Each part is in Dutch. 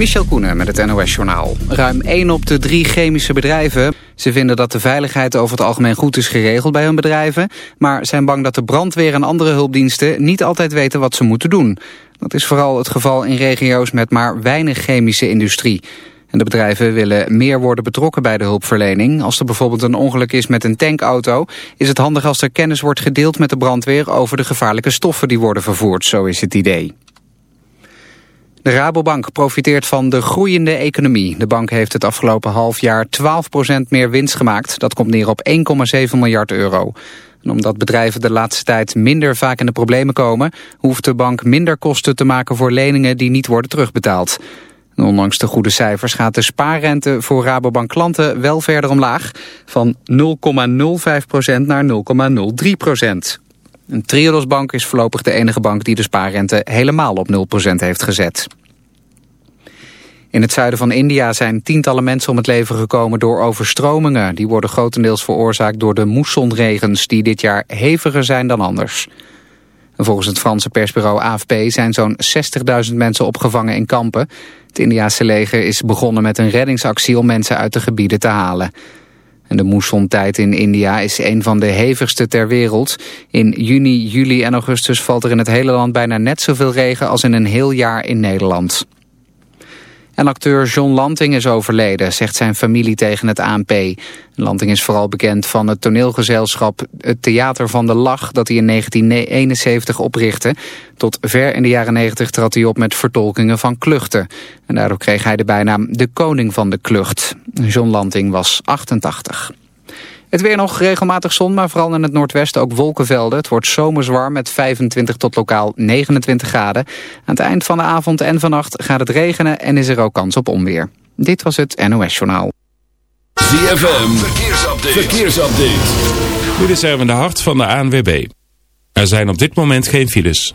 Michel Koenen met het NOS-journaal. Ruim 1 op de drie chemische bedrijven. Ze vinden dat de veiligheid over het algemeen goed is geregeld bij hun bedrijven... maar zijn bang dat de brandweer en andere hulpdiensten niet altijd weten wat ze moeten doen. Dat is vooral het geval in regio's met maar weinig chemische industrie. En de bedrijven willen meer worden betrokken bij de hulpverlening. Als er bijvoorbeeld een ongeluk is met een tankauto... is het handig als er kennis wordt gedeeld met de brandweer... over de gevaarlijke stoffen die worden vervoerd, zo is het idee. De Rabobank profiteert van de groeiende economie. De bank heeft het afgelopen half jaar 12% meer winst gemaakt. Dat komt neer op 1,7 miljard euro. En omdat bedrijven de laatste tijd minder vaak in de problemen komen... hoeft de bank minder kosten te maken voor leningen die niet worden terugbetaald. Ondanks de goede cijfers gaat de spaarrente voor Rabobank klanten wel verder omlaag. Van 0,05% naar 0,03%. Een Triodos Bank is voorlopig de enige bank die de spaarrente helemaal op 0% heeft gezet. In het zuiden van India zijn tientallen mensen om het leven gekomen door overstromingen. Die worden grotendeels veroorzaakt door de moessonregens die dit jaar heviger zijn dan anders. volgens het Franse persbureau AFP zijn zo'n 60.000 mensen opgevangen in kampen. Het Indiase leger is begonnen met een reddingsactie om mensen uit de gebieden te halen. En de moessontijd in India is een van de hevigste ter wereld. In juni, juli en augustus valt er in het hele land bijna net zoveel regen als in een heel jaar in Nederland. En acteur John Lanting is overleden, zegt zijn familie tegen het ANP. Lanting is vooral bekend van het toneelgezelschap Het Theater van de Lach... dat hij in 1971 oprichtte. Tot ver in de jaren 90 trad hij op met vertolkingen van kluchten. En daardoor kreeg hij de bijnaam de koning van de klucht. John Lanting was 88. Het weer nog regelmatig zon, maar vooral in het noordwesten ook wolkenvelden. Het wordt zomers warm met 25 tot lokaal 29 graden. Aan het eind van de avond en vannacht gaat het regenen en is er ook kans op onweer. Dit was het NOS Journaal. ZFM, verkeersupdate. verkeersupdate. Dit is Erwin de Hart van de ANWB. Er zijn op dit moment geen files.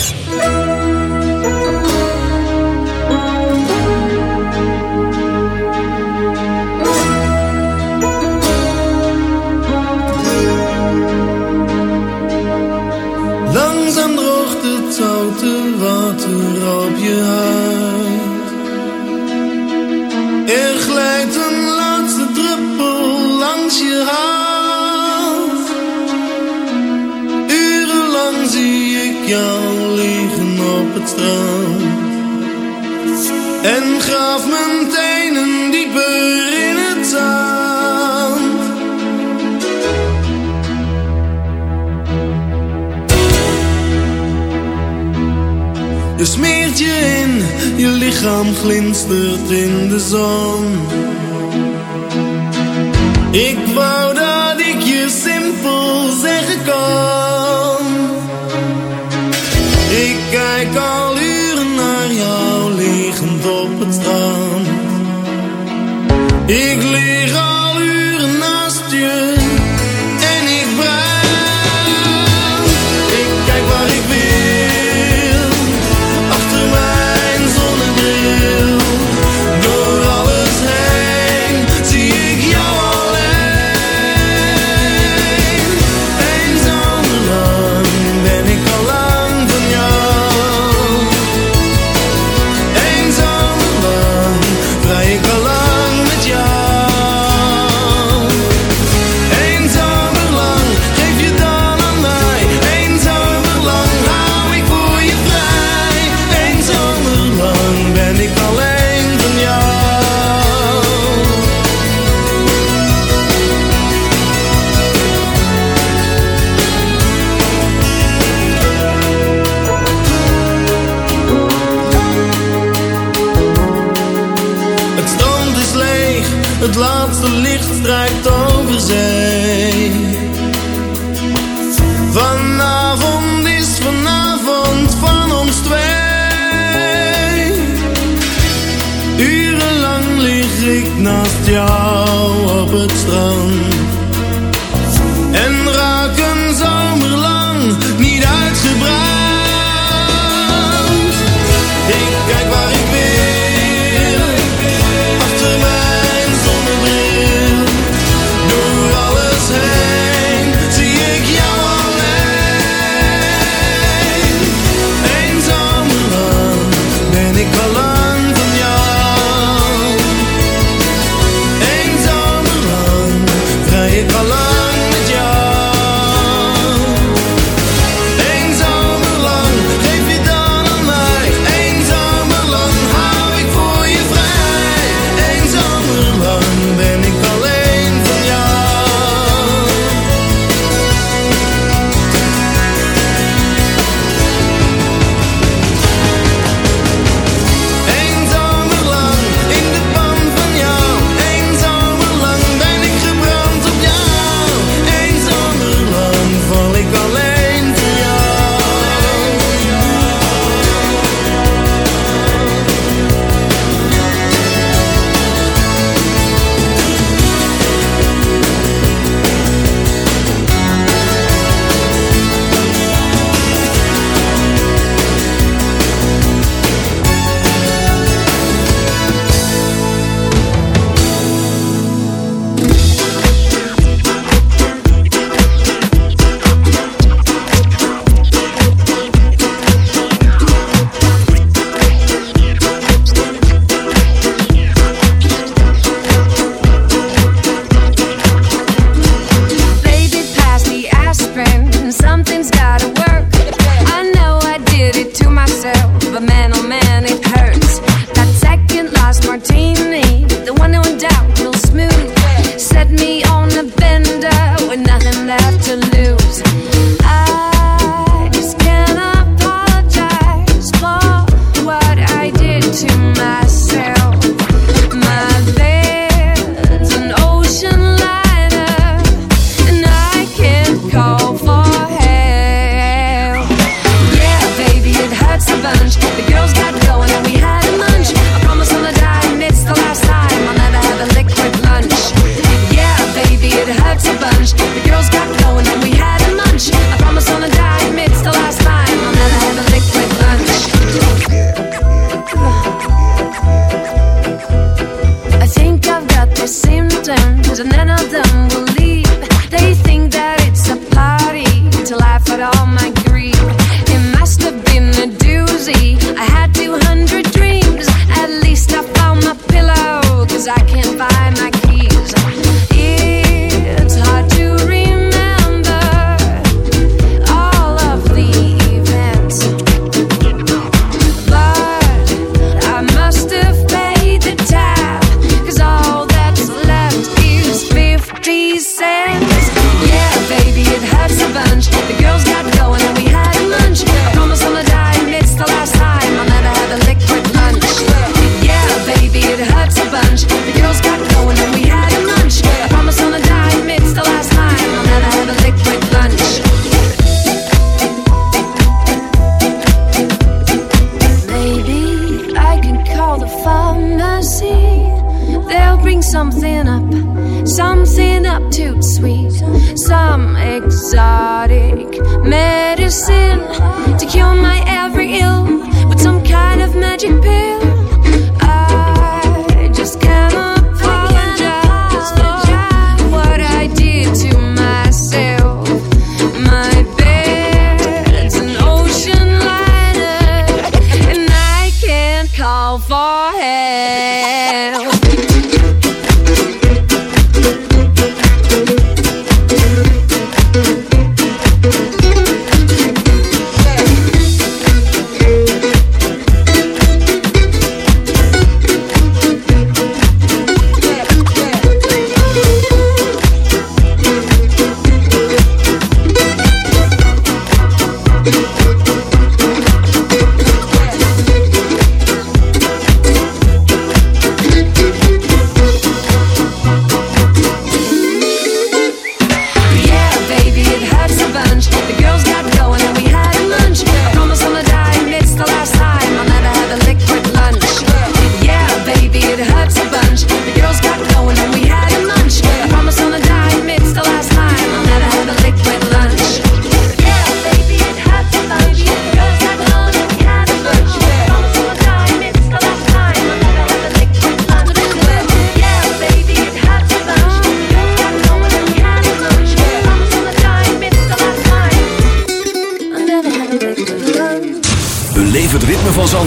je in, je lichaam glinstert in de zon. Ik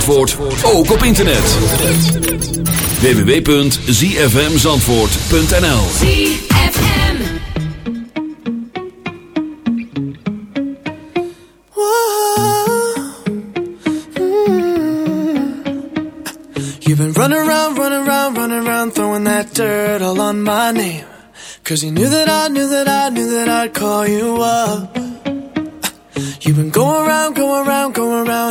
Zandvoort ook op internet. www.zfmzandvoort.nl ZFM. You've been running around, running around, running around Throwing that dirt all on my name. Cause you knew that I, knew that I, knew that I'd call you up.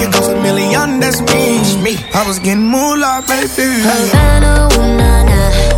If it goes a million, that's me. me. I was getting moolah, baby. Havana, ooh, nah, nah.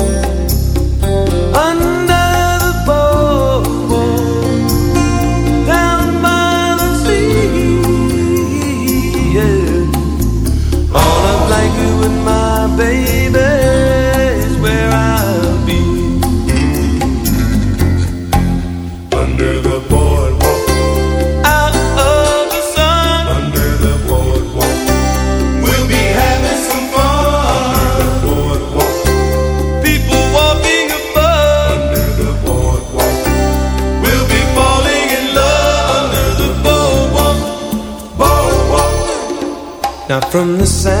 from the sand.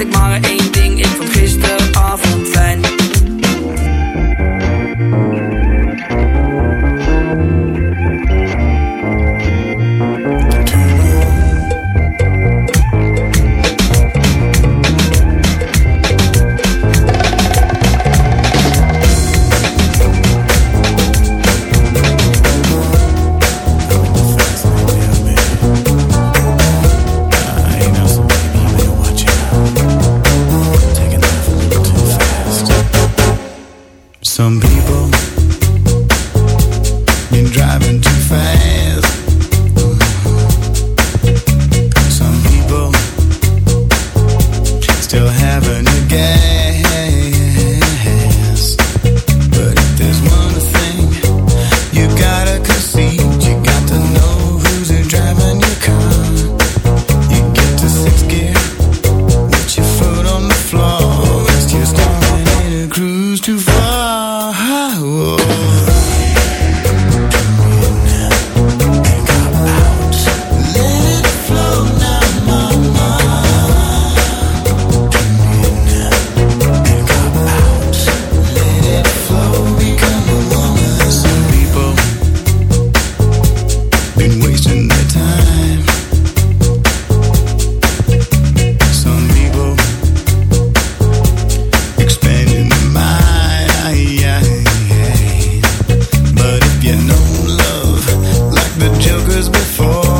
ik maar één ding. Before,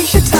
waste your time.